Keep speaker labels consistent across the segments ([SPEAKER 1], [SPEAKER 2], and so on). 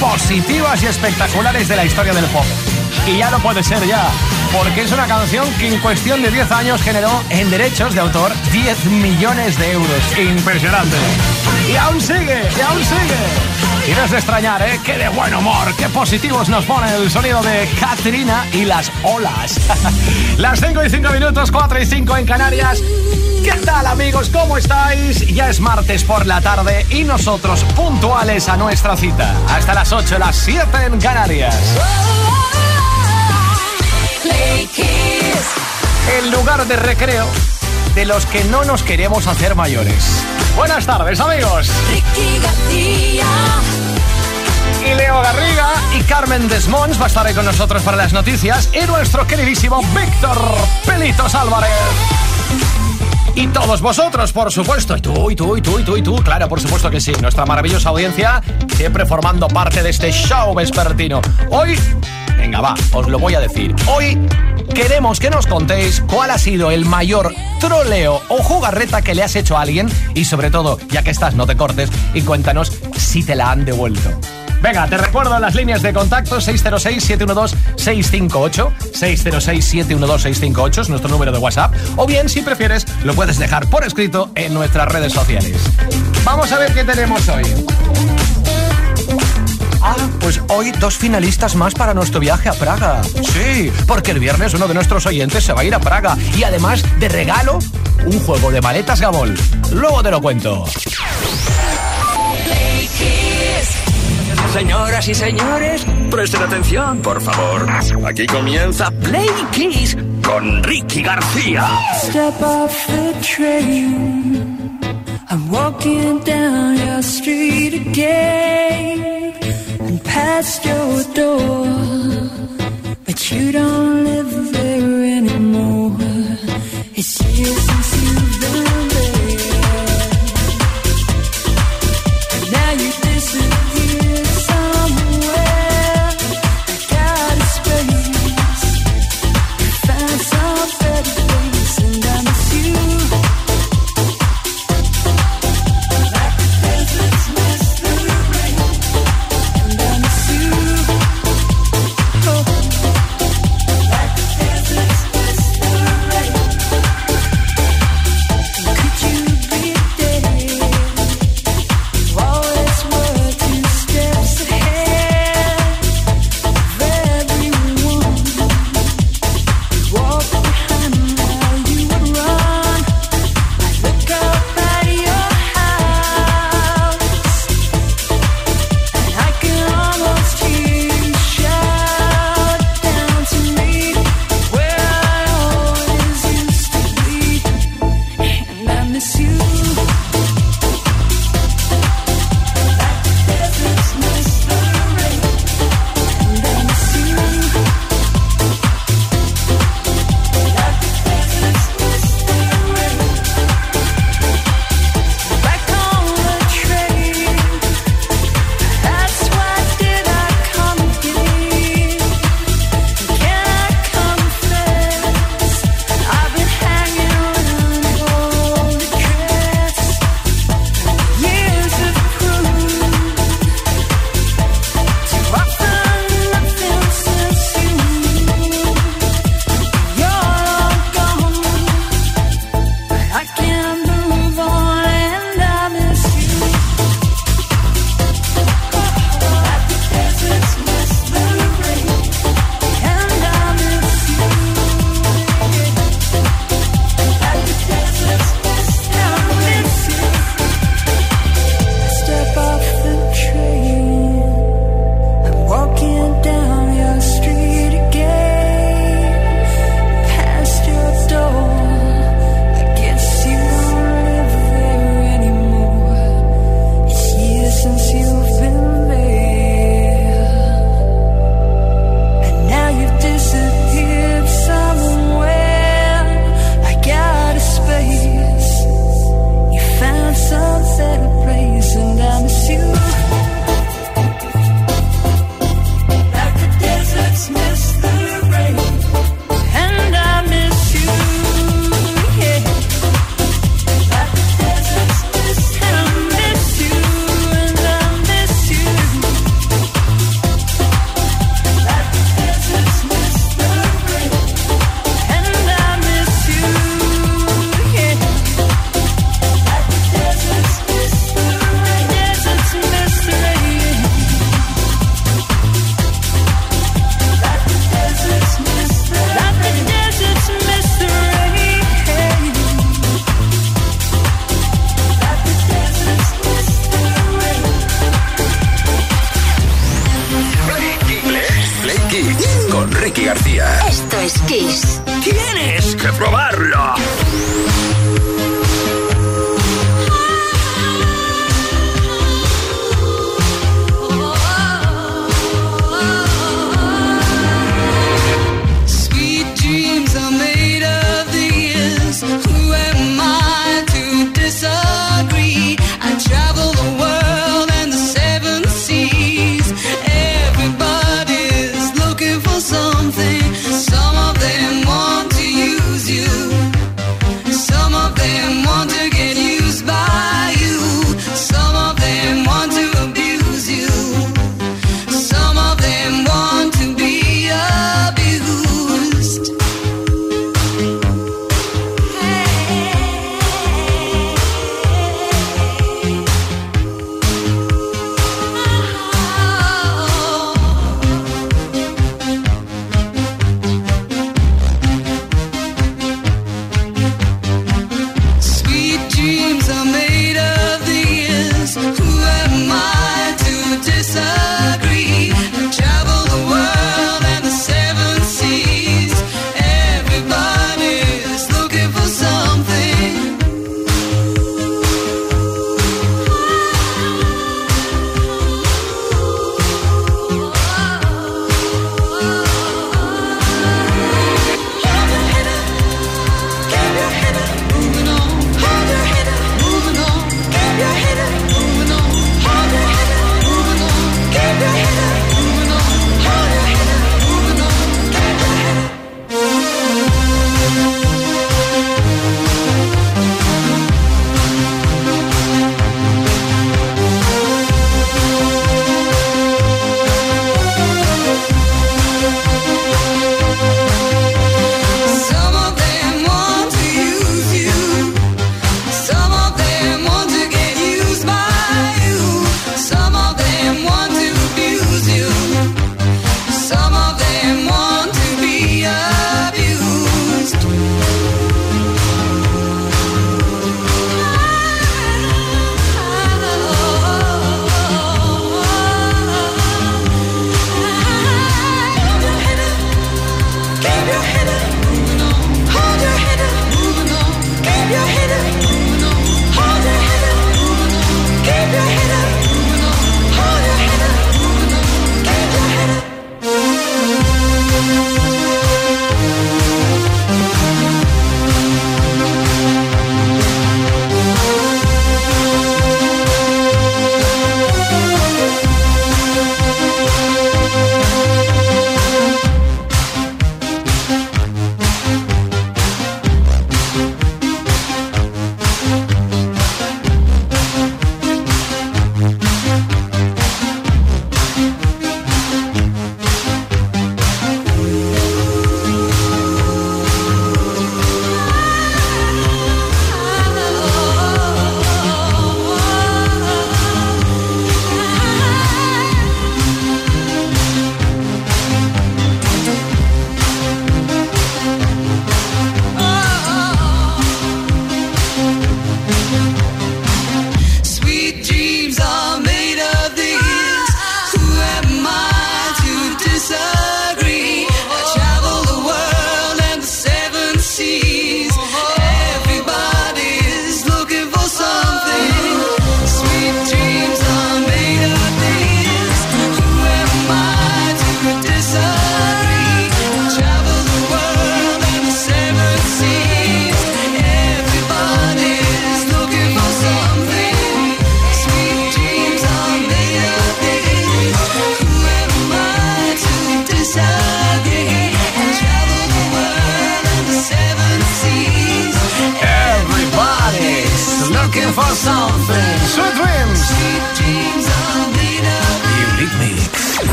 [SPEAKER 1] Positivas y espectaculares de la historia del pop. Y ya no puede ser ya, porque es una canción que en cuestión de 10 años generó en derechos de autor 10 millones de euros. Impresionante. Y aún sigue, y aún sigue. Y no es de extrañar, ¿eh? Qué de buen humor, qué positivos nos pone el sonido de Katrina y las olas. las 5 y 5 minutos, 4 y 5 en Canarias. ¿Qué tal amigos? ¿Cómo estáis? Ya es martes por la tarde y nosotros puntuales a nuestra cita. Hasta las 8, las 7 en Canarias. El lugar de recreo de los que no nos queremos hacer mayores. Buenas tardes amigos. Y Leo Garriga y Carmen Desmonts va a estar ahí con nosotros para las noticias y nuestro queridísimo Víctor Pelitos Álvarez. Y todos vosotros, por supuesto. Y tú, y tú, y tú, y tú, y tú. Claro, por supuesto que sí. Nuestra maravillosa audiencia siempre formando parte de este show vespertino. Hoy, venga, va, os lo voy a decir. Hoy queremos que nos contéis cuál ha sido el mayor troleo o jugarreta que le has hecho a alguien y sobre todo, ya que estás, no te cortes y cuéntanos si te la han devuelto. Venga, te recuerdo las líneas de contacto 606-712-658. 606-712-658 es nuestro número de WhatsApp. O bien, si prefieres, lo puedes dejar por escrito en nuestras redes sociales. Vamos a ver qué tenemos hoy. Ah, pues hoy dos finalistas más para nuestro viaje a Praga. Sí, porque el viernes uno de nuestros oyentes se va a ir a Praga y además de regalo, un juego de maletas Gabol. Luego te lo cuento.
[SPEAKER 2] Señoras y señores, presten atención, por favor. Aquí comienza Play Kiss con Ricky García.
[SPEAKER 3] Step off the train. I'm walking down your street again and past your door. But you don't live there anymore. It's years since you've been
[SPEAKER 1] for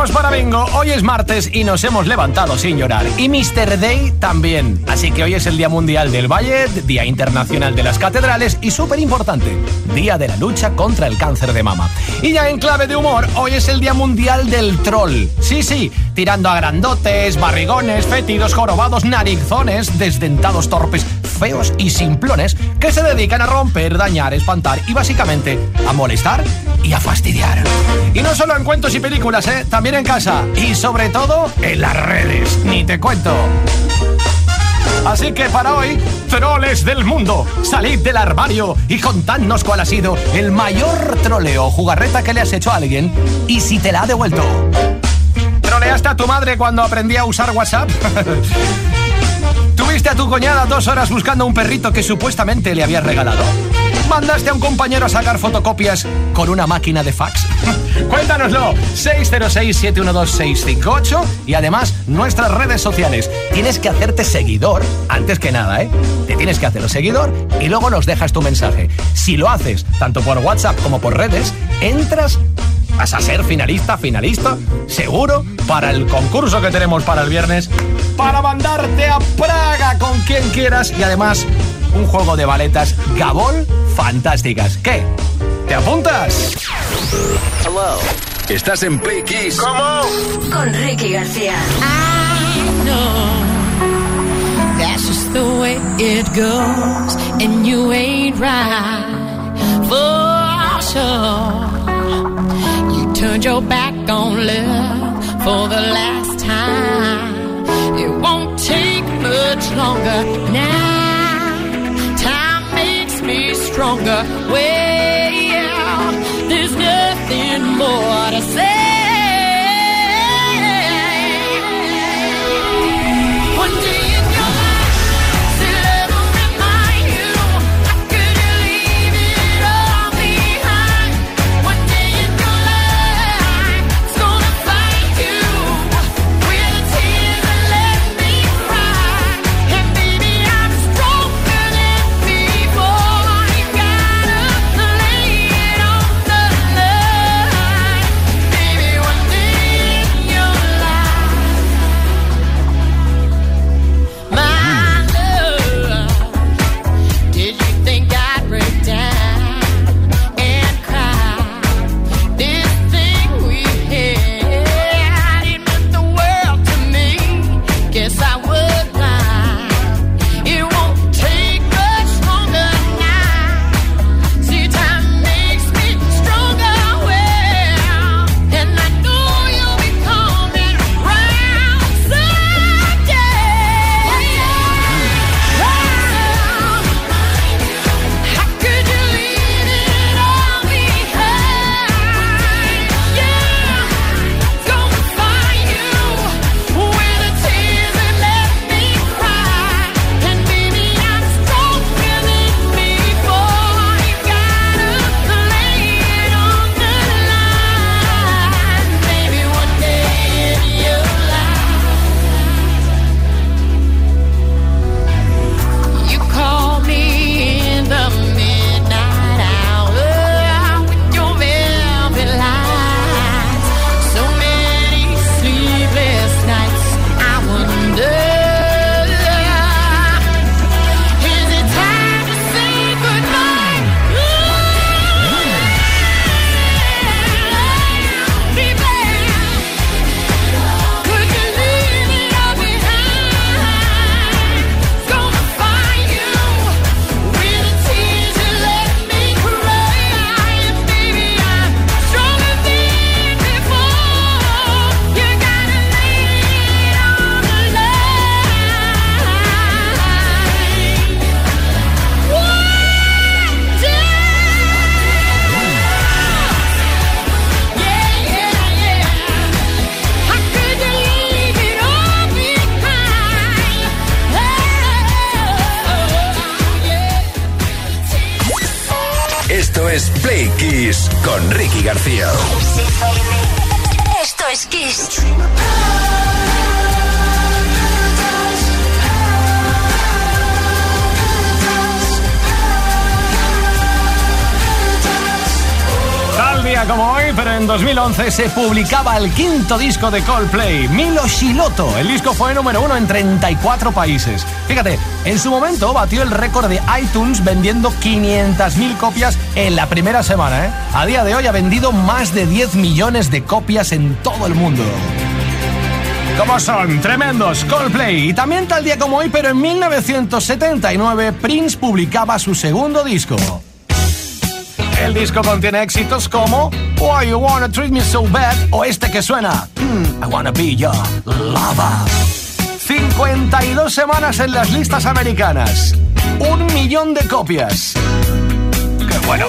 [SPEAKER 1] bien, seguimos para bingo. Hoy es martes y nos hemos levantado sin llorar. Y Mr. Day también. Así que hoy es el Día Mundial del Ballet, Día Internacional de las Catedrales y súper importante, Día de la Lucha contra el Cáncer de Mama. Y ya en clave de humor, hoy es el Día Mundial del Troll. Sí, sí, tirando a grandotes, barrigones, fétidos, jorobados, narizones, desdentados, torpes, feos y simplones que se dedican a romper, dañar, espantar y básicamente a molestar y a fastidiar. Y no solo en cuentos y películas, ¿eh? también en casa y sobre todo en las redes. Ni te cuento. Así que para hoy, troles del mundo, salid del armario y contadnos cuál ha sido el mayor troleo jugarreta que le has hecho a alguien y si te la ha devuelto. ¿Troleaste a tu madre cuando aprendí a usar WhatsApp? ¿Tuviste a tu coñada dos horas buscando un perrito que supuestamente le habías regalado? ¿Mandaste a un compañero a sacar fotocopias con una máquina de fax? Cuéntanoslo, 606-712-658 y además nuestras redes sociales. Tienes que hacerte seguidor, antes que nada, ¿eh? Te tienes que hacer seguidor y luego nos dejas tu mensaje. Si lo haces, tanto por WhatsApp como por redes, entras vas a ser finalista, finalista, seguro, para el concurso que tenemos para el viernes, para mandarte a Praga con quien quieras y además un juego de baletas Gabol fantásticas. ¿Qué? ¿Te apuntas?
[SPEAKER 3] Hello. ¿Estás en Play Kiss?
[SPEAKER 1] ¿Cómo?
[SPEAKER 4] Con Ricky García.
[SPEAKER 5] I know that's just the way it goes, and you ain't right for sure. Turned your back on love for the last time. It won't take much longer now. Time makes me stronger. Well, there's nothing more to say.
[SPEAKER 6] se publicaba el quinto disco de Coldplay, Milo Shiloto. El disco fue número uno en 34 países. Fíjate, en su momento batió el récord de iTunes vendiendo 500.000 copias en la primera semana. ¿eh? A día de hoy ha vendido más de 10 millones de copias en todo el mundo. ¿Cómo son? Tremendos, Coldplay. Y también tal día como hoy, pero en 1979, Prince publicaba su segundo disco. El disco contiene éxitos como Why You Wanna Treat Me So Bad o este que suena hmm, I Wanna Be Your Lover. 52 semanas en las listas americanas. Un millón de copias. ¡Qué bueno!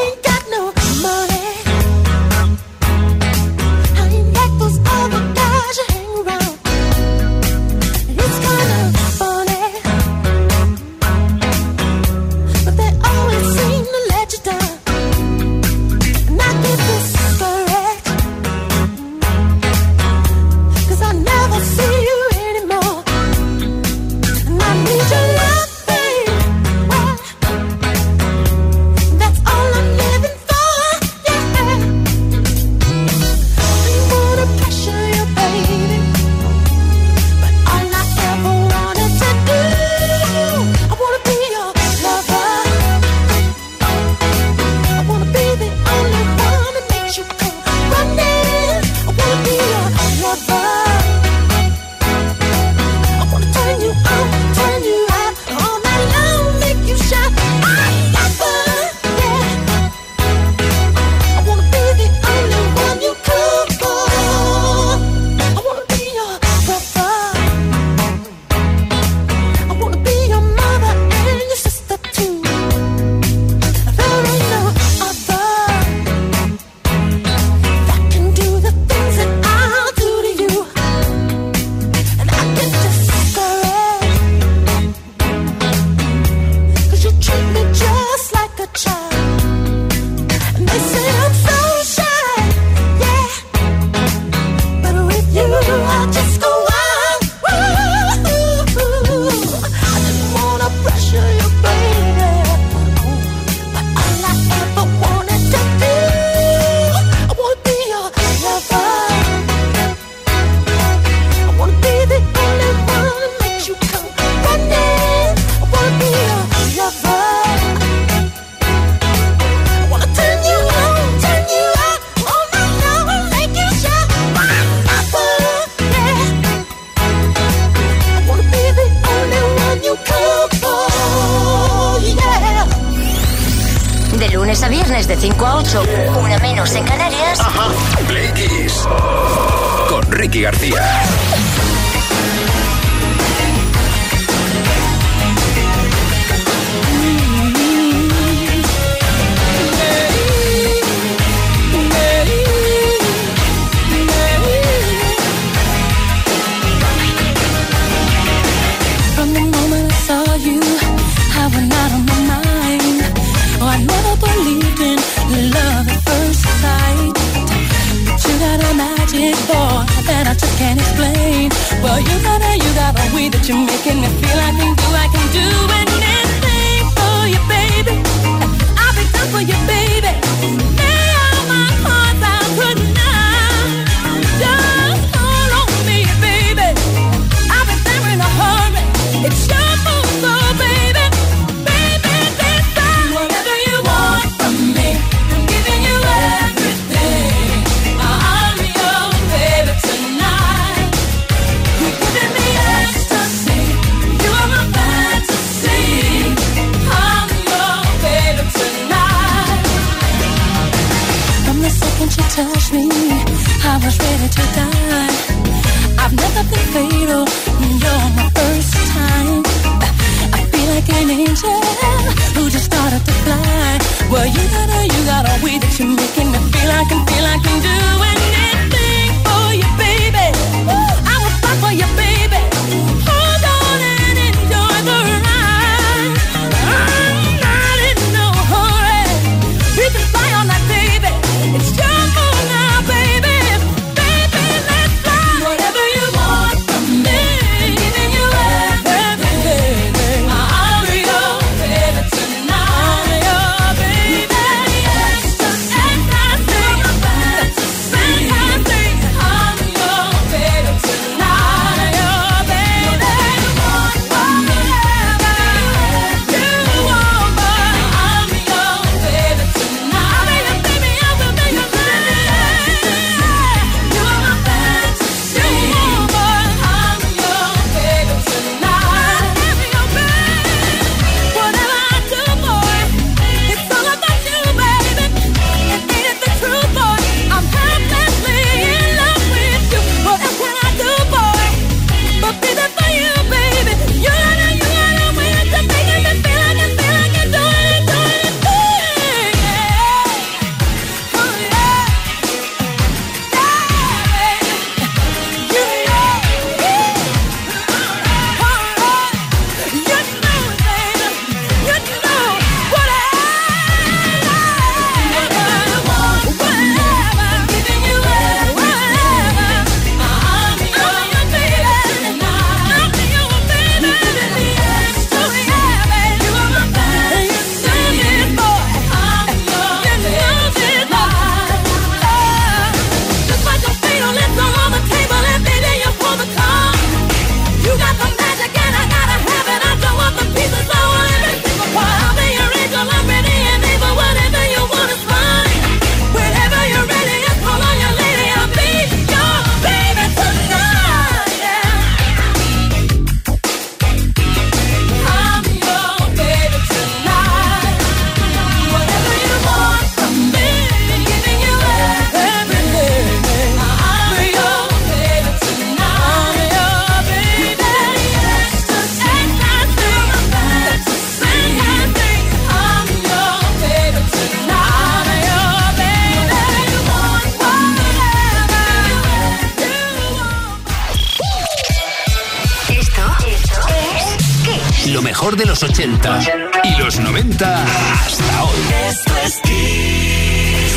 [SPEAKER 7] Mejor de los 80 y los 90 hasta hoy.
[SPEAKER 5] Esto es Kiss.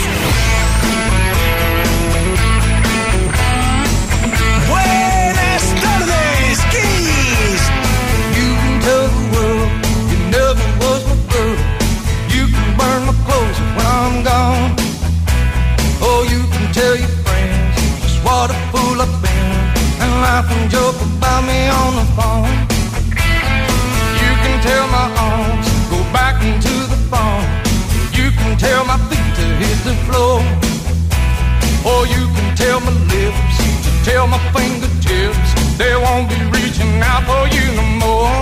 [SPEAKER 8] Buenas tardes, Kiss.
[SPEAKER 9] You tell the world you never was my girl. You can burn my clothes when I'm gone. Oh, you can tell your friends just what a fool I've been and laugh and joke about me on the phone. Tell my arms to go back into the phone. You can tell my feet to hit the floor. Or you can tell my lips, to tell my fingertips, they won't be reaching out for you no more.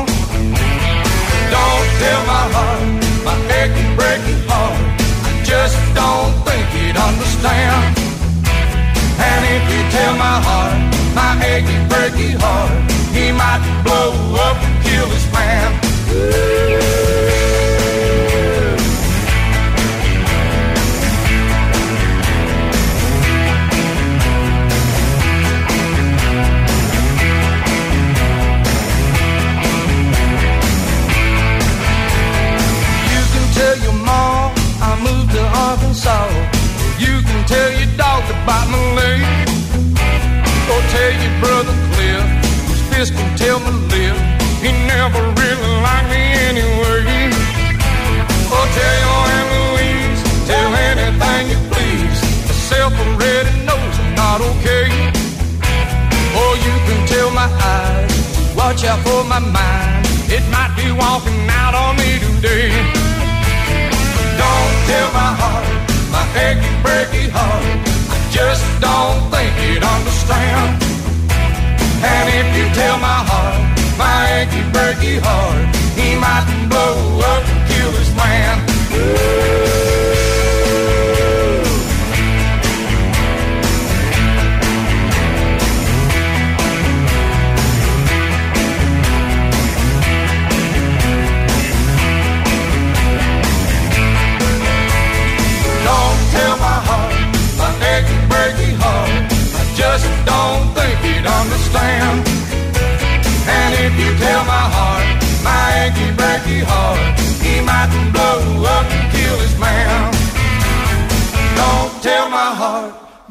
[SPEAKER 9] Don't tell my heart, my achy, breaky heart, I just don't think he'd understand. And if you tell my heart, my achy, breaky heart, he might blow up and kill his man. You can tell your never really liked me anyway. Or tell your Aunt Louise, tell anything you please. Myself already knows I'm not okay. Or you can tell my eyes, watch out for my mind. It might be walking out on me today. Don't tell my heart, my achy, breaky heart. I just don't think he'd understand. And if you tell my heart, Frankie Bergie hard. He might blow up and kill his man.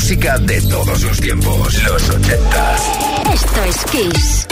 [SPEAKER 7] Música de todos los tiempos, los 80.
[SPEAKER 4] Esto es Kiss.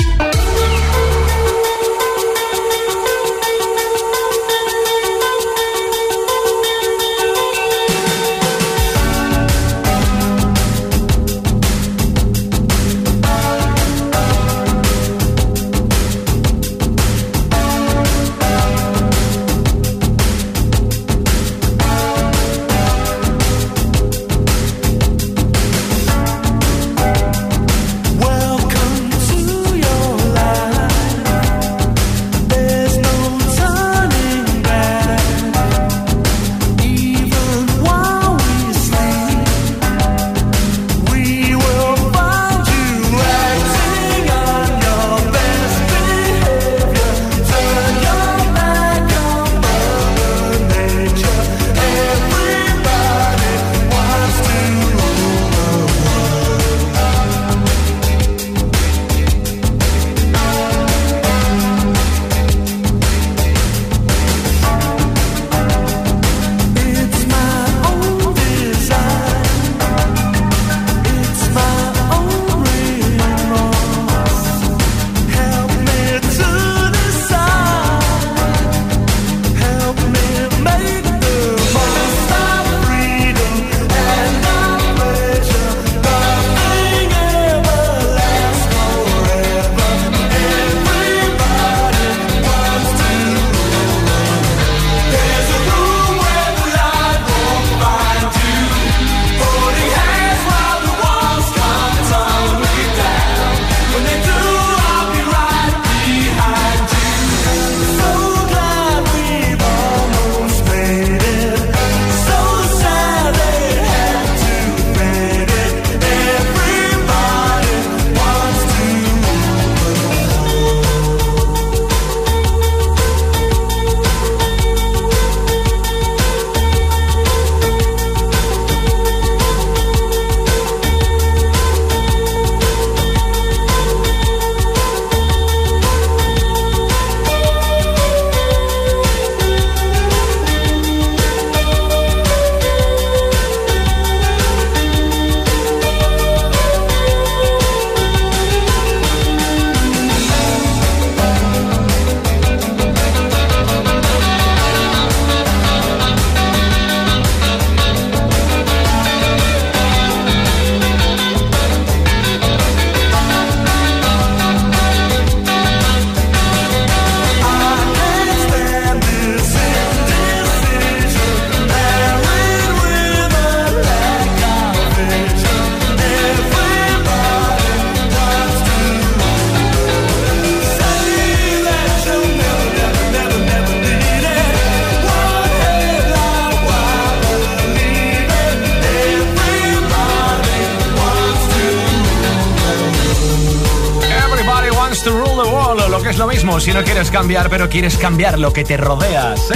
[SPEAKER 1] No quieres cambiar, pero quieres cambiar lo que te rodea. Sí,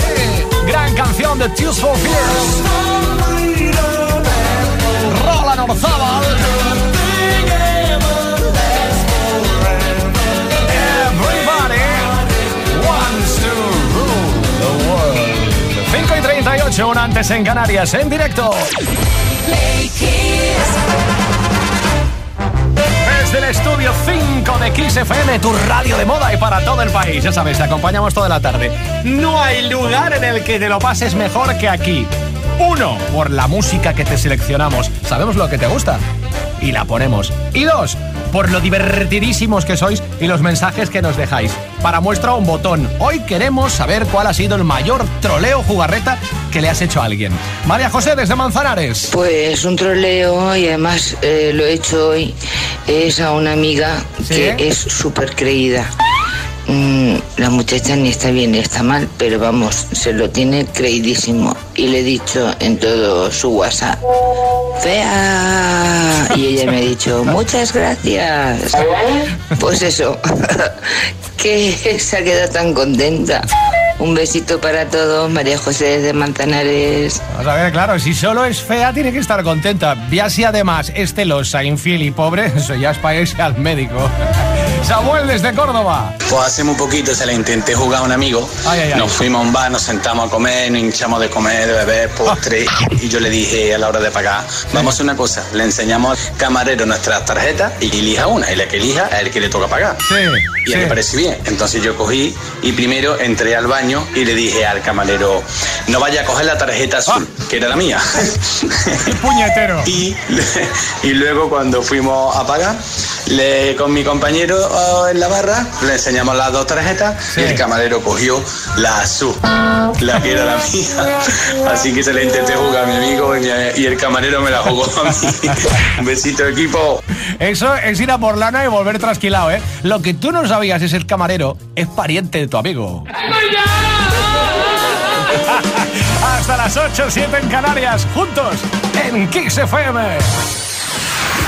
[SPEAKER 1] gran canción de Tears for Fears. Roland Orzábal. Everybody wants to rule the world. 5 y 38, un antes en Canarias, en directo. Desde el estudio 5 de Kiss FM, tu radio de moda y para todo el país. Ya sabes, te acompañamos toda la tarde. No hay lugar en el que te lo pases mejor que aquí. Uno, por la música que te seleccionamos. Sabemos lo que te gusta y la ponemos. Y dos, por lo divertidísimos que sois y los mensajes que nos dejáis. Para muestra un botón. Hoy queremos saber cuál ha sido el mayor troleo jugarreta que le has hecho a alguien. María José desde Manzanares.
[SPEAKER 10] Pues un troleo y además eh, lo he hecho hoy es a una amiga
[SPEAKER 1] ¿Sí?
[SPEAKER 10] que es súper creída. Mm, la muchacha ni está bien ni está mal, pero vamos, se lo tiene creidísimo. Y le he dicho en todo su WhatsApp, fea. Y ella me ha dicho, muchas gracias. Pues eso, que se ha quedado tan contenta. Un besito para todos, María José de Manzanares.
[SPEAKER 1] Vamos a ver, claro, si solo es fea, tiene que estar contenta. Ya si además es celosa, infiel y pobre, eso ya es para irse al médico. Samuel desde Córdoba.
[SPEAKER 11] Pues hace muy poquito se le intenté jugar a un amigo.
[SPEAKER 1] Ay, ay, ay.
[SPEAKER 11] Nos fuimos a un bar, nos sentamos a comer, nos hinchamos de comer, de beber, postre. Y yo le dije a la hora de pagar, vamos a hacer una cosa, le enseñamos al camarero nuestras tarjetas y elija una. Y la que elija es el que le toca pagar.
[SPEAKER 1] Sí,
[SPEAKER 11] Y a él le pareció bien. Entonces yo cogí y primero entré al baño y le dije al camarero, no vaya a coger la tarjeta azul, que era la mía.
[SPEAKER 1] Puñetero.
[SPEAKER 11] Y, y luego cuando fuimos a pagar, le, con mi compañero en la barra, le enseñamos las dos tarjetas
[SPEAKER 1] Sí.
[SPEAKER 11] y el camarero cogió la azul, la que era la mía. Así que se le intenté jugar a mi amigo y, mi- y el camarero me la jugó a mí. Un besito equipo.
[SPEAKER 1] Eso es ir a por lana y volver trasquilado, ¿eh? Lo que tú no sabías es el camarero es pariente de tu amigo. Hasta las 8, 7 en Canarias, juntos en Kiss FM.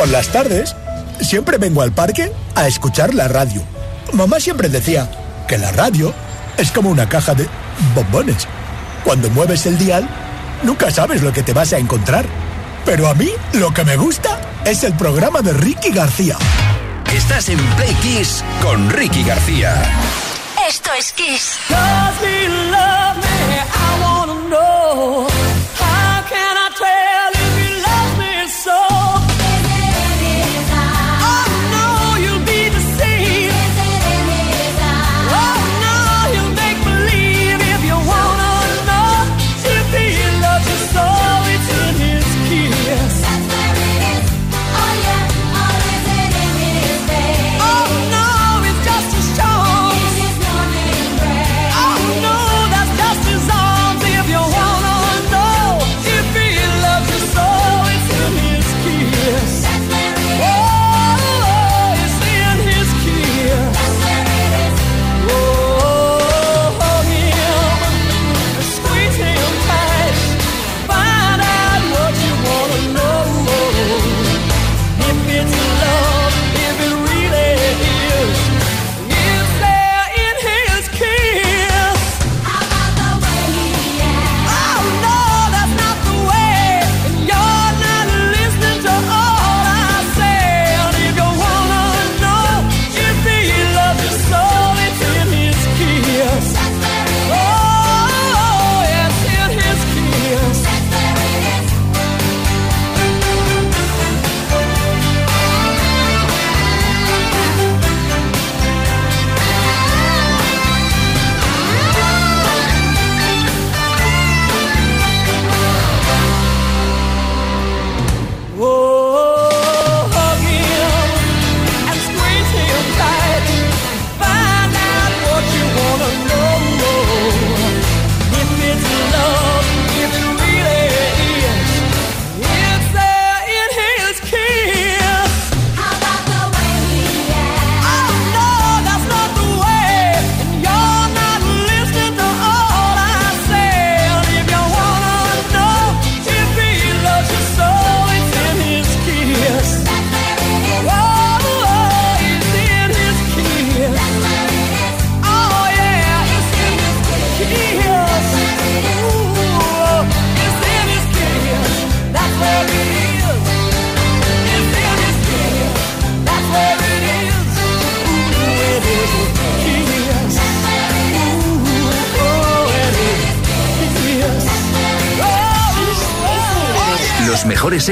[SPEAKER 12] Por las tardes, siempre vengo al parque a escuchar la radio. Mamá siempre decía que la radio es como una caja de bombones. Cuando mueves el dial, nunca sabes lo que te vas a encontrar. Pero a mí lo que me gusta es el programa de Ricky García.
[SPEAKER 7] Estás en Play Kiss con Ricky García.
[SPEAKER 3] Esto es Kiss.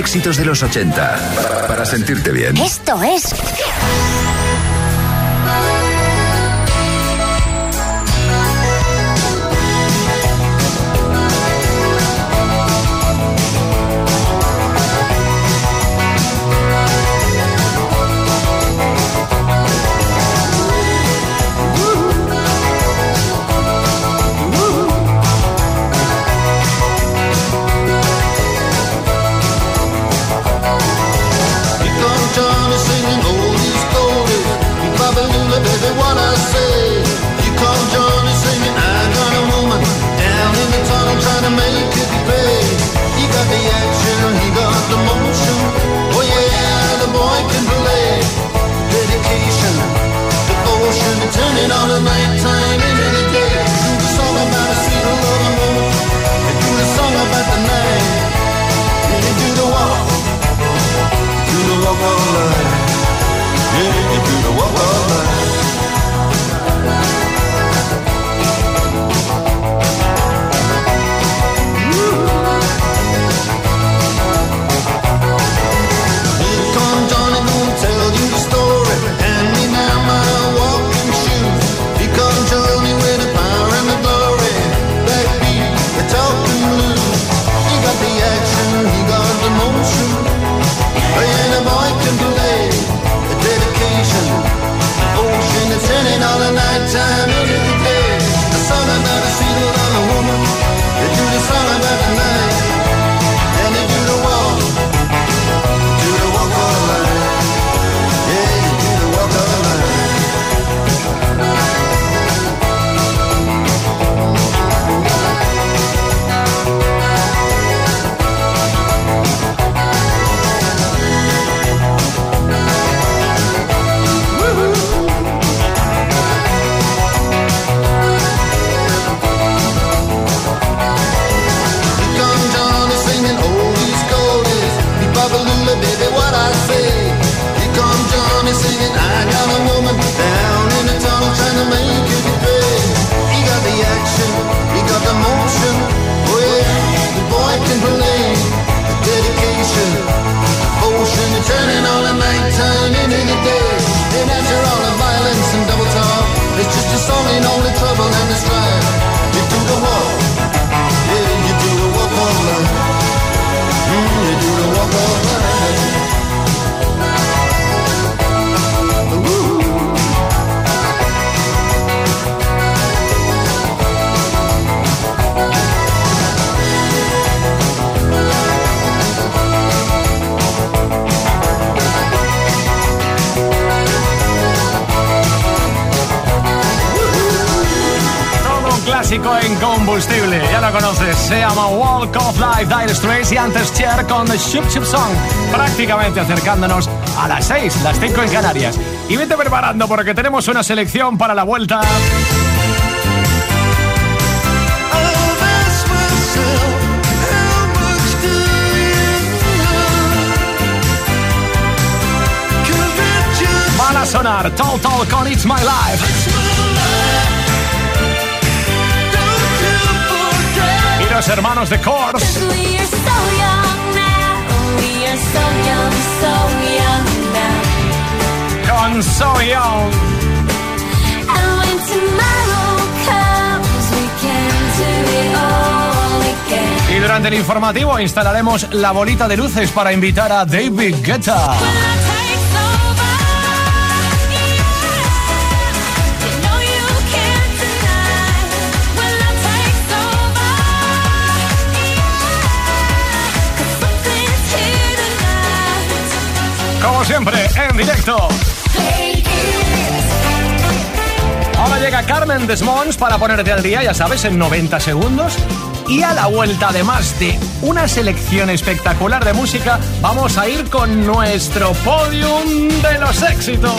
[SPEAKER 7] éxitos de los 80 para, para sentirte bien.
[SPEAKER 3] Esto es
[SPEAKER 1] Y antes Cher con The Ship Ship Song. Prácticamente acercándonos a las 6, las 5 en Canarias. Y vete preparando porque tenemos una selección para la vuelta. Van a sonar Total con It's My Life.
[SPEAKER 5] So young now.
[SPEAKER 1] con So Young. Y durante el informativo instalaremos la bolita de luces para invitar a David Guetta. Siempre, en directo. Ahora llega Carmen Desmonds para ponerte al día, ya sabes, en 90 segundos. Y a la vuelta de más de una selección espectacular de música, vamos a ir con nuestro podium de los éxitos.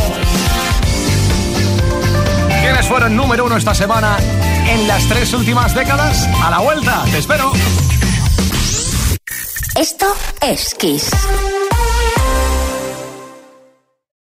[SPEAKER 1] ¿Quiénes fueron número uno esta semana en las tres últimas décadas? A la vuelta, te espero.
[SPEAKER 4] Esto es Kiss.